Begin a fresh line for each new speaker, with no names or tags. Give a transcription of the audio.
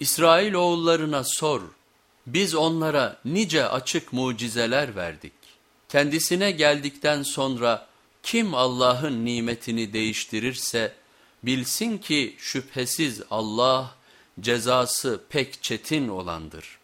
İsrail oğullarına sor, biz onlara nice açık mucizeler verdik. Kendisine geldikten sonra kim Allah'ın nimetini değiştirirse bilsin ki şüphesiz Allah cezası pek çetin olandır.''